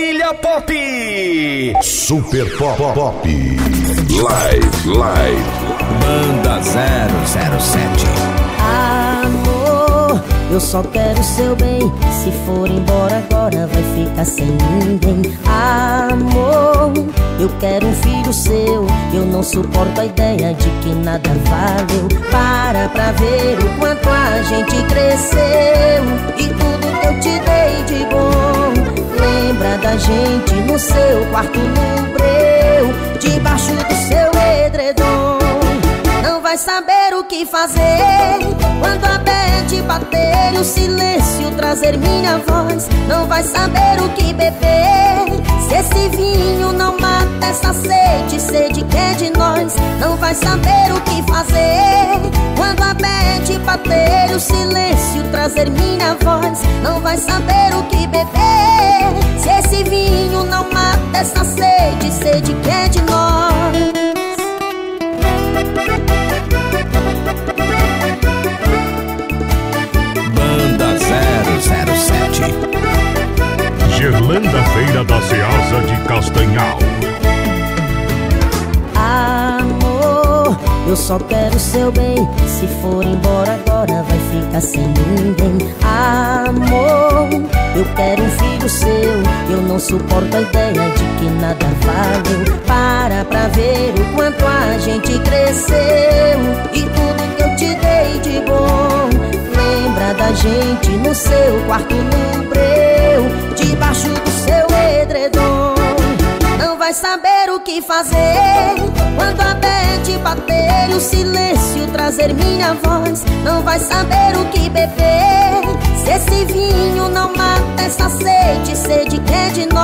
família Pop. Super Pop Pop. Live, live. Banda 007. Amor, eu só quero seu bem. Se for embora agora, vai ficar sem ninguém. Amor, eu quero um filho seu. Eu não suporto a ideia de que nada valeu. Para pra ver o quanto Gente no seu quarto no breu. Debaixo do seu edredom. Não vai saber o que fazer Quando a bed bater o silêncio trazer minha voz Não vai saber o que beber Se esse vinho não mata essa sede Sede que é de nós Não vai saber o que fazer Quando a bed bater o silêncio trazer minha voz Não vai saber essa sede Sede que é de nós Banda 007. Gerlanda Feira da Ceasa de Castanhal. Amor, eu só quero seu bem. Se for embora agora, vai ficar sem ninguém. Suporto a ideia de que nada valeu. Para pra ver o quanto a gente cresceu. E tudo que eu te dei de bom. Lembra da gente no seu quarto no breu. Debaixo do seu edredom. Não vai saber o que fazer Quando a bed bater o silêncio trazer minha voz Não vai saber o que beber Se esse vinho não mata essa sede Sede de nós